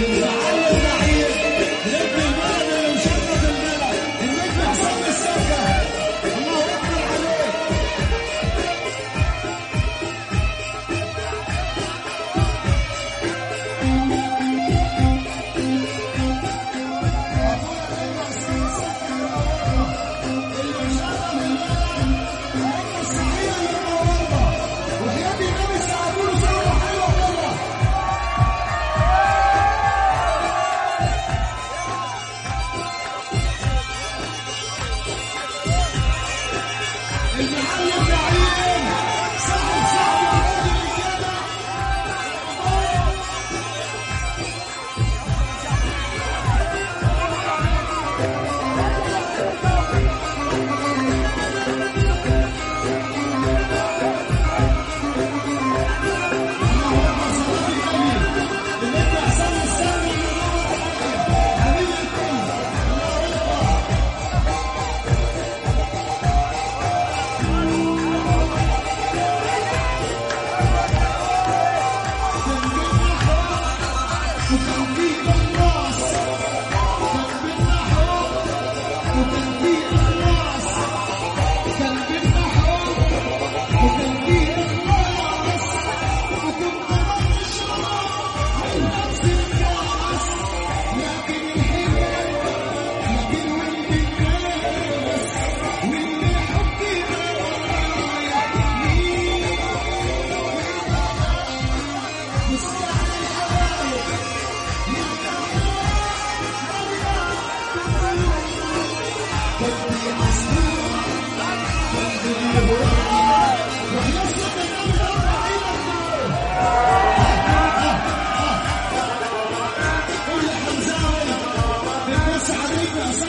Yeah.